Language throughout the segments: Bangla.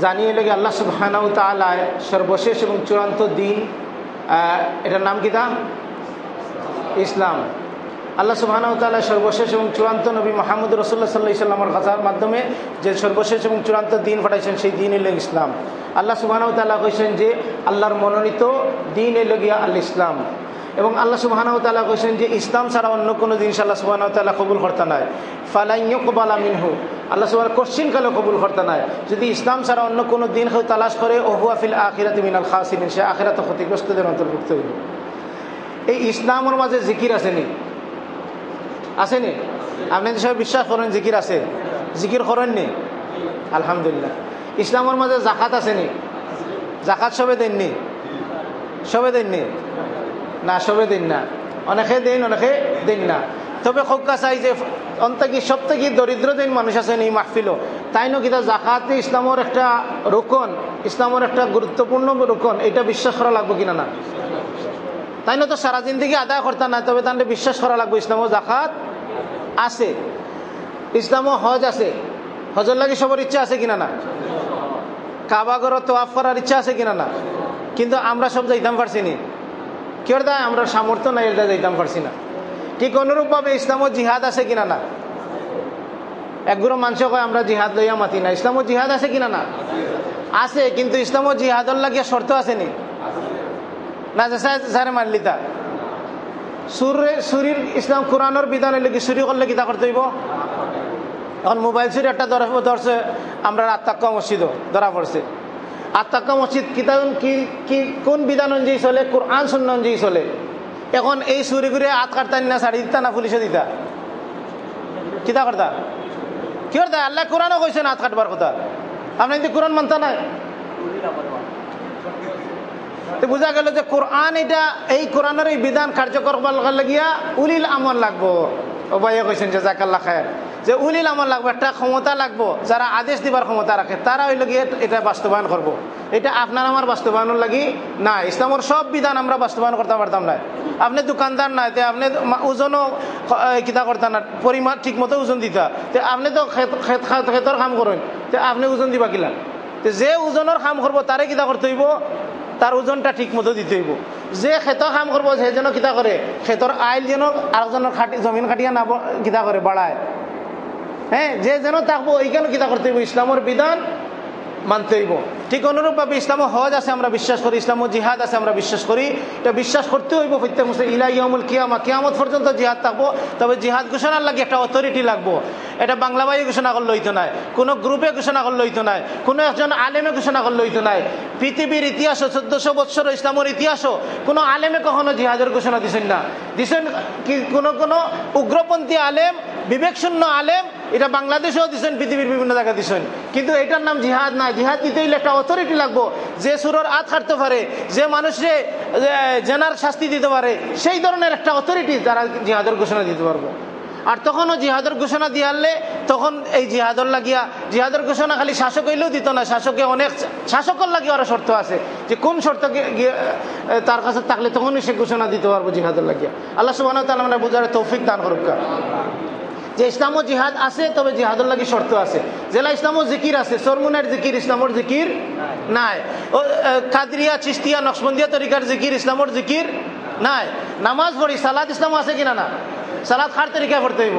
জানিয়ে লেগে আল্লাহ সুবহানাউ তালায় সর্বশেষ এবং চূড়ান্ত দিন এটার নাম কি তা? ইসলাম। আল্লাহ সুবহানাউ তালা সর্বশেষ এবং চূড়ান্ত নবী মোহাম্মদ রসুল্লাহ সাল্লাহ ইসলামের কথার মাধ্যমে যে সর্বশেষ এবং চূড়ান্ত দিন পাঠাইছেন, সেই দিন এলো ইসলাম। আল্লাহ সুবহানাউ তালা কইছেন যে আল্লাহর মনোনীত দিন এলো গিয়া আল ইসলাম। এবং আল্লাহ সুবাহানাউ তালা কৈছেন যে ইসলাম ছাড়া অন্য কোনো জিনিস আল্লাহ সুবাহানাউ তালা কবুল করতে নাই। ফালাইয় কবাল আমিনহু আল্লাহ সুবাহ কোশ্চিন কালে কবুল করতে নাই। যদি ইসলাম ছাড়া অন্য কোনো দিন কেউ তালাশ করে ওহুয়াফিল আখিরাত মিনাল খাসিন সে আখিরাত ক্ষতিগ্রস্তদের অন্তর্ভুক্ত হইল এই ইসলামের মাঝে জিকির আসেনি আসেনি আপনি যে সবাই বিশ্বাস করেন জিকির আছে। জিকির করেননি আলহামদুলিল্লাহ। ইসলামের মাঝে জাকাত আসেনি জাকাত সবে দেননি সবে দেননি না, সবে দিন না। অনেকে দিন অনেকে দিন না। তবে খোকা চাই যে অন্তকি সব থেকে দরিদ্র মানুষ আছেন এই মাহফিলও। তাই না কিতা জাকাতে ইসলামের একটা রোকন, ইসলামের একটা গুরুত্বপূর্ণ রোকন, এটা বিশ্বাস করা লাগবে কিনা না? তাই না তো সারা জিন্দিগি আদায় করতে না তবে তাহলে বিশ্বাস করা লাগবে ইসলামও জাকাত আছে। ইসলামও হজ আছে। হজর লাগে সবার ইচ্ছা আছে কিনা না? কাবাগর তোয়াফ করার ইচ্ছা আছে কিনা না? কিন্তু আমরা সব যাইতাম পারছি নি। কেউ আমরা সামর্থ্য নাই, এটা যাইতাম পারছি না। ঠিক অনুরূপভাবে ইসলামও জিহাদ আছে কিনা না? একগুলো মানুষ কয়, আমরা জিহাদ লইয়া মাতি না। ইসলামও জিহাদ আছে কিনা না? আছে, কিন্তু ইসলামও জিহাদর লাগিয়া শর্ত আসেনি। না স্যারে মারলি তা। সুরে, সুরির ইসলাম কোরআনের বিধান হইলে কি চুরি করলে কিতা করতে হইব? এখন মোবাইল চুরি একটা ধরা, ধরছে, আমরা আত্মাক্কা মসজিদও ধরা পড়ছে। আত্মাক্কা মসজিদ কিতাব, কি কি, কোন বিধান অনুযায়ী চলে? কোরআন শূন্য অনুযায়ী চলে। এখন এই চুরি করে হাত কাটতা না, শাড়ি দিতা না, পুলিশে দিতা? কিতা করতা? কি করতা? আল্লাহ কোরআনও কইছে না হাত কাটবার কথা। আপনি কিন্তু কোরআন মানতা তো বোঝা গেল যে কোরআন এটা, এই কোরআনের এই বিধান কার্যকর লাগিয়া উলিল আমল লাগবো। ও ভাইয়া কইছেন যে জাকাল্লা যে উলিল আমল লাগবে, একটা ক্ষমতা লাগবো, যারা আদেশ দিবার ক্ষমতা রাখে, তারা ওই লগিয়ে এটা বাস্তবায়ন করব। এটা আপনার আমার বাস্তবায়নের লাগি না, ইসলামের সব বিধান আমরা বাস্তবায়ন করতে পারতাম না। আপনি দোকানদার না তে আপনি ওজনও কিতা করতেন না, পরিমাণ ঠিক মতো ওজন দিতা। তে আপনি তো খেতর কাম করেন তে আপনি ওজন দিবা কিলা? যে ওজনের কাম করব তারে কিতা করতে হইব তার ওজনটা ঠিক মতো দিতে হইব যে খেত কাম করব সে যেন কিতা করে খেতর আইল যেন আরেকজনের খাটি, জমিন খাটিয়া না কিতা করে বাড়ায় হ্যাঁ যে যেন থাকব এইখানে কিতা করতে হইব ইসলামের বিধান মানতে হইব। ঠিক অনুরূপভাবে ইসলাম হজ আছে, আমরা বিশ্বাস করি, ইসলাম জিহাদ আছে, আমরা বিশ্বাস করি। এটা বিশ্বাস করতে হইব প্রত্যেক মুসলিম। ইলা ইয়মুল কিয়ামা, কিয়ামত পর্যন্ত জিহাদ থাকব, তবে জিহাদ ঘোষণার লাগে একটা অথরিটি লাগবো। এটা বাংলা বাই ঘোষণা করলে হইতো নাই কোনো গ্রুপে ঘোষণা করলে হইতো নাই কোনো একজন আলেমে ঘোষণা করলে হইতো নাই পৃথিবীর ইতিহাস চোদ্দশো বৎসর ইসলামের ইতিহাসও, কোনো আলেমে কখনো জিহাদের ঘোষণা দিছেন না। দিছেন কি, কোনো কোনো উগ্রপন্থী আলেম বিবেকশূন্য আলেম, এটা বাংলাদেশেও দিচ্ছেন পৃথিবীর বিভিন্ন জায়গায় দিচ্ছেন কিন্তু এটার নাম জিহাদ নাই। জিহাদ দিতে হইলে একটা অথরিটি লাগবো। যে সুরর আত কাটতে পারে, যে মানুষে জেনার শাস্তি দিতে পারে, সেই ধরনের একটা অথরিটি তারা জিহাদের ঘোষণা দিতে পারব। আর তখনও জিহাদের ঘোষণা দিয়ে তখন এই জিহাদর লাগিয়া, জিহাদের ঘোষণা খালি শাসক হইলেও দিত না। শাসকে অনেক শাসকের লাগিয়ে আরও শর্ত আছে। যে কোন শর্ত তার কাছে থাকলে তখনই সে ঘোষণা দিতে পারব জিহাদের লাগিয়া। আল্লাহ সুবাহ তালা বোঝার তৌফিক দান করুক। যে ইসলামও জিহাদ আছে, তবে জিহাদুর লাগি শর্ত আছে। জেলা ইসলামও জিকির আছে, সরমুনের জিকির, ইসলামর জিকির নাই। ও কাদরিয়া চিস্তিয়া নকশবন্দিয়া তরিকার জিকির, ইসলামর জিকির নাই। নামাজ পড়ি সালাদ ইসলাম আছে কিনা না? সালাদ খার তরিকায় পড়তে হইব?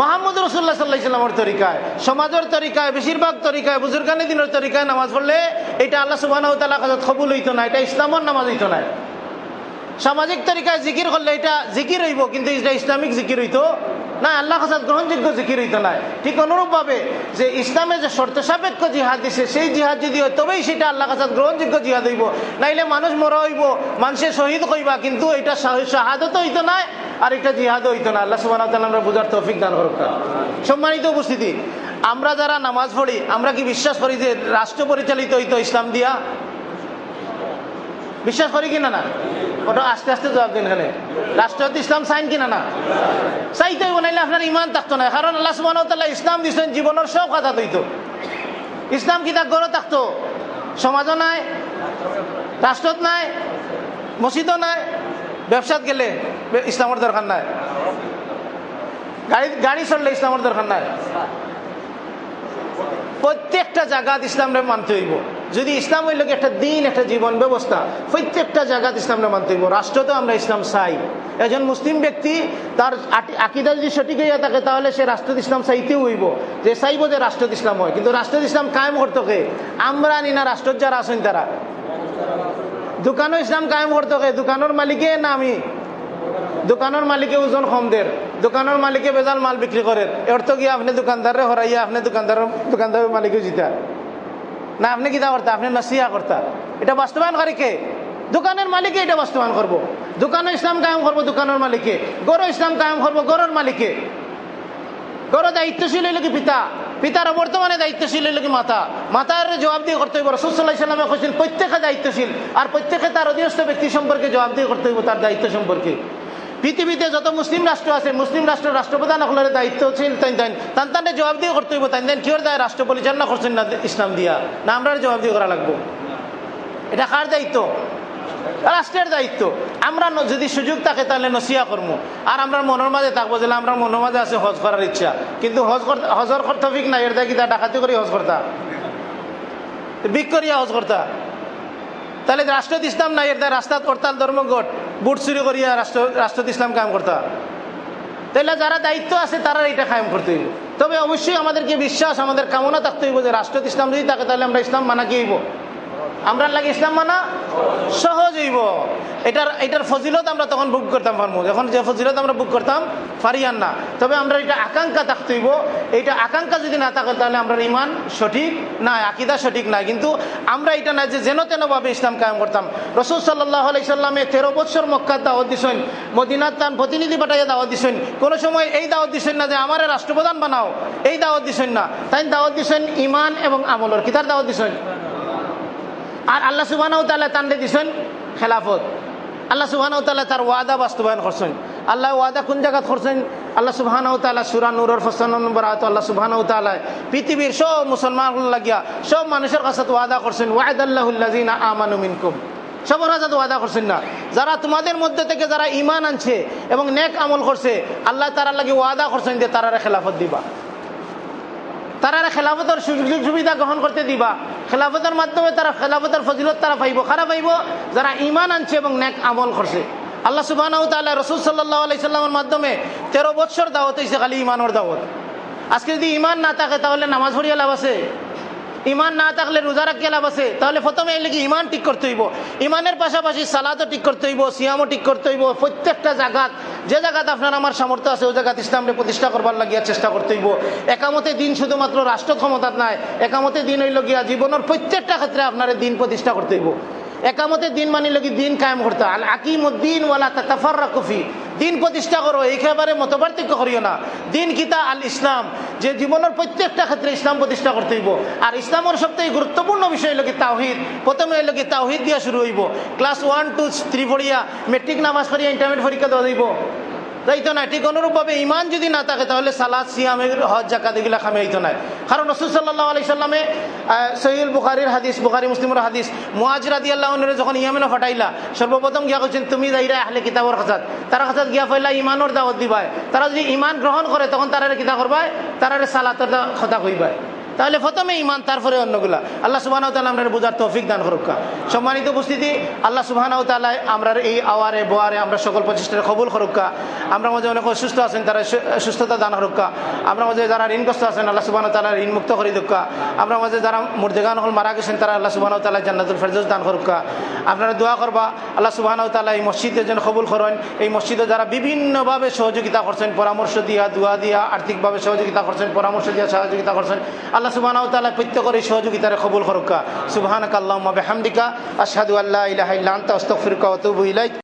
মোহাম্মদ রসুল্লাহ সাল্লাহ ইসলামের তরিকায়, সমাজের তরিকায়, বেশিরভাগ তরিকায়, বুজুর্গানি দিনের তরিকায় নামাজ পড়লে এটা আল্লাহ সুবাহ কবুল হইতো না, এটা ইসলামর নামাজ হইতো না। সামাজিক তরিকায় জিকির করলে এটা জিকির হইব, কিন্তু এটা ইসলামিক জিকির হইতো না, আল্লাহ কাসাদ গ্রহণযোগ্য জিকির হইতো না। ঠিক অনুরূপভাবে যে ইসলামে যে শর্ত সাপেক্ষ জিহাদ দিছে, সেই জিহাদ যদি হয়, তবেই সেটা আল্লাহ কাসাদ গ্রহণযোগ্য জিহাদ হইব। নাইলে মানুষ মরা হইব মানুষের শহীদ কইবা, কিন্তু এটা শাহাদত হইতো না আর এটা জিহাদ হইতো না। আল্লাহ সুবাহ আমরা বুঝার তৌফিক দান করুক। সম্মানিত উপস্থিতি, আমরা যারা নামাজ পড়ি, আমরা কি বিশ্বাস করি যে রাষ্ট্র পরিচালিত হইতো ইসলাম দিয়া? বিশ্বাস করি কিনা না? ওটা আস্তে আস্তে জবাব দিন এখানে রাষ্ট্রীয় ইসলাম সাইন কিনা না? চাইতে বানাইলে আপনার ইমান থাকতো না। কারণ আল্লাহ সুবাহ ইসলাম দিচ্ছেন জীবনের সব কথা দইত। ইসলাম কিতাব গড়ে থাকতো? সমাজও নাই, রাষ্ট্রত নাই, মসজিদও নাই, ব্যবসাত গেলে ইসলামের দরকার নাই। গাড়ি গাড়ি চললে ইসলামের দরকার নাই। প্রত্যেকটা জায়গাত ইসলামরে মানতে হইব। যদি ইসলাম হইল কি একটা দিন, একটা জীবন ব্যবস্থা, প্রত্যেকটা জায়গাত ইসলামরে মানতে হইব রাষ্ট্র তো আমরা ইসলাম চাই। একজন মুসলিম ব্যক্তি, তার আকিদা যদি সঠিক হইয়া থাকে, তাহলে সে রাষ্ট্র ইসলাম চাইতেও হইব। যে চাইব যে রাষ্ট্র ইসলাম হয়, কিন্তু রাষ্ট্র ইসলাম কায়েম করতে আমরা নি না রাষ্ট্র যারা আছেন তারা। দোকানও ইসলাম কায়েম করতে দোকানের মালিকে না আমি? দোকানের মালিকে ওজন কম দের দোকানের মালিকে বেজাল মাল বিক্রি করে এর তো গিয়ে আপনি দোকানদারে হরাইয়া, আপনি দোকানদার দোকানদার মালিকে জিতা না, আপনি কিতা করতা? আপনি নাসিয়া করতা। এটা বাস্তবায়ন করে কে? দোকানের মালিকে এটা বাস্তবায়ন করব। দোকানে ইসলাম কায়েম করব দোকানের মালিকে। গড় ইসলাম কায়েম করব গড়ের মালিকে। গড় দায়িত্বশীল হইল কি পিতা? পিতার বর্তমানে দায়িত্বশীল হইল কি মাতা? মাতার জবাব দিয়ে করতে হইব। রসুল্লাহ ইসলামে প্রত্যেকে দায়িত্বশীল। আর প্রত্যেকে তার অধীনস্থ ব্যক্তি সম্পর্কে জবাব দিয়ে করতে হইব তার দায়িত্ব সম্পর্কে। পৃথিবীতে যত মুসলিম রাষ্ট্র আছে, মুসলিম রাষ্ট্র রাষ্ট্রপ্রধান সকলের দায়িত্বশীল তাই তাই। তান তাদের জবাব দিয়ে করতে হইব তাই তাই কিওর দায়? রাষ্ট্র পরিচালনা করছেন না ইসলাম দিয়া। না আমরা জবাব দিয়ে করা লাগবো। এটা কার দায়িত্ব? রাষ্ট্রের দায়িত্ব। আমরা যদি সুযোগ থাকে তাহলে নসিয়া করব আর আমরা মনের মাঝে থাকব যে আমরা মনের মাঝে আছে, হজ করার ইচ্ছা। কিন্তু হজ হজর কর্তব্যিক নাই, এর দেখি তা ডাকাতি করি হজ করতা। বিক করিয়া হজ করতা। তাহলে রাষ্ট্র ইসলাম নাই, এর রাস্তাত, হরতাল, ধর্মঘট। বুট চুরি করিয়া রাষ্ট্র রাষ্ট্র ইসলাম কায়ম করতা তাহলে যারা দায়িত্ব আছে তারা এটা কায়েম করতে হইব। তবে অবশ্যই আমাদেরকে বিশ্বাস, আমাদের কামনা থাকতে হইব যে রাষ্ট্র ইসলাম যদি থাকে তাহলে আমরা ইসলাম মানা কি হইব? আমরা লাগে ইসলাম মানা সহজ হইব। এটার এটার ফজিলত আমরা তখন বুক করতাম পারব যখন যে ফজিলত আমরা বুক করতাম, ফারিয়ান না। তবে আমরা এটা আকাঙ্ক্ষা থাকতে হইব। এইটা আকাঙ্ক্ষা যদি না থাকে, তাহলে আমরা ইমান সঠিক না আকিদা সঠিক না কিন্তু আমরা এটা না যে যেন তেনভাবে ইসলাম কায়েম করতাম। রসুল সাল্লাহ আলাইসাল্লামে তেরো বছর মক্কার দাওয়াত দিছেন, মদিনার তান প্রতিনিধি পাঠাইয়া দাওয়াত দিছেন। কোনো সময় এই দাওয়াত দিছেন না যে, আমার রাষ্ট্রপ্রধান বানাও। এই দাওয়াত দিছেন না। তাই দাওয়াত দিছেন ইমান এবং আমলর। কিতার দাওয়াত দিছেন? আর আল্লাহ সুবাহ তান্ডে দিছেন খেলাফত। আল্লাহ সুবাহ তার ওয়াদা বাস্তবায়ন করছেন। আল্লাহ ওয়াদা কোন জায়গা করছেন? আল্লাহ সুবাহ সুরা নুরর ফসান আল্লাহ সুবাহ পৃথিবীর সব মুসলমান লাগিয়া সব মানুষের কাছে ওয়াদা করছেন ওয়াদ আল্লাহুল্লাজিনা আমানু মিনকুম। ওয়াদা করছেন না। যারা তোমাদের মধ্যে থেকে যারা ইমান আনছে এবং নেক আমল করছে, আল্লাহ তারা লাগে ওয়াদা করছেন যে তারা খেলাফত দিবা। তারা খেলাফতের সুযোগ সুবিধা গ্রহণ করতে দিবা। খেলাফতের মাধ্যমে তারা খেলাফতের ফজিলত তারা পাইব, খারাপ পাইব, যারা ইমান আনছে এবং নেক আমল করছে। আল্লাহ সুবাহ রসুল সাল্লাহ আলাইসাল্লামের মাধ্যমে তেরো বছর দাওয়াত হয়েছে খালি ইমানের দাওয়াত। আজকে যদি ইমান না থাকে, তাহলে নামাজ পড়িয়া লাভ আছে। ইমান না থাকলে রোজা রাখিয়া লাভ আছে। তাহলে প্রথমে এলে কি ইমান ঠিক করতে হইব। ইমানের পাশাপাশি সালাদও ঠিক করতে হইব, সিয়ামও ঠিক করতে হইব। প্রত্যেকটা জায়গাত যে জায়গাতে আপনার আমার সামর্থ্য আছে, ওই জায়গাতে ইসলামকে প্রতিষ্ঠা করবার লাগিয়া চেষ্টা করতে হইব। একামতে দিন শুধুমাত্র রাষ্ট্র ক্ষমতার নাই, একামতে দিন হইল গিয়া জীবনের প্রত্যেকটা ক্ষেত্রে আপনার দিন প্রতিষ্ঠা করতে হইব। একামতে দিন মানিল কি দিন কায়েম করতে আল আকিম উদ্দিন ওয়ালা তাফার কফি দিন প্রতিষ্ঠা করো এইখানে মত পার্থক্য করিও না। দিন কিতা আল ইসলাম, যে জীবনের প্রত্যেকটা ক্ষেত্রে ইসলাম প্রতিষ্ঠা করতে হইব। আর ইসলামের সবথেকে গুরুত্বপূর্ণ বিষয় হলো কি তাওহিদ। প্রথমে হইল কি তাওহিদ দিয়া শুরু হইব। ক্লাস ওয়ান টু থ্রি পড়িয়া মেট্রিক নামাজ পড়িয়া ইন্টারমিডিয়েট পরীক্ষা দেওয়া দিব তাই তো না, ঠিক অনুরূপভাবে ইমান যদি না থাকে, তাহলে সালাদ, সিয়ামে হজ জাকাত এগুলা খামে হইতো না। কারণ রসুল সাল্লাহ আলি সাল্লামে সহিউল বুখারির হাদিস, বুখারি মুসলিমের হাদিস, মুআজ রাদি আল্লাহ যখন ইয়ামেনে ফাটাইলা, সর্বপ্রথম গিয়া করছেন তুমি যাইরা আহলে কিতাবর খাসাত। তারা খাসাত গিয়া ফাইলা ইমানোর দাওয়াত দিবাই তারা যদি ইমান গ্রহণ করে, তখন তারা কিতা করবাই তারা সালাতের কথা কইবাই তাহলে প্রথমে ইমান তারপরে অন্যগুলা। আল্লাহ সুবাহ আমরা বোঝার তৌফিক দান করুকা। সম্মানিত উপস্থিতি, আল্লাহ সুবাহ আমরা এই আওয়ারে, বোয়ারে আমরা সকল প্রচেষ্টার কবুল করুকা। আমরা মাঝে অনেক অসুস্থ আছেন, তারা সুস্থতা দান করুকা। আমরা মাঝে যারা ঋণগ্রস্ত আছেন, আল্লাহ সুবাহ তাল্লাহ ঋণ মুক্ত করে দুকা। আমরা মাঝে যারা মুর্দেগান হল মারা গেছেন, তারা আল্লাহ সুবাহ তাল্লাহ জান্নাতুল ফেরদৌস দান করুকা। আপনারা দোয়া করবা, আল্লাহ সুবাহ তাল্লাহ এই মসজিদের জন্য কবুল করেন। এই মসজিদে যারা বিভিন্নভাবে সহযোগিতা করছেন, পরামর্শ দিয়া, দোয়া দিয়া, আর্থিকভাবে সহযোগিতা করছেন, পরামর্শ দিয়া সহযোগিতা করছেন, আল্লাহ সুবাহ তালা প্রত্যেকের এই সহযোগিতার কবুল করুকা। সুবাহানক আল্লাহ হামদিকা আসাদু আল্লাহ ইলাহা ইল্লা আস্তাগফিরুকা ওয়া আতুবু ইলাইক।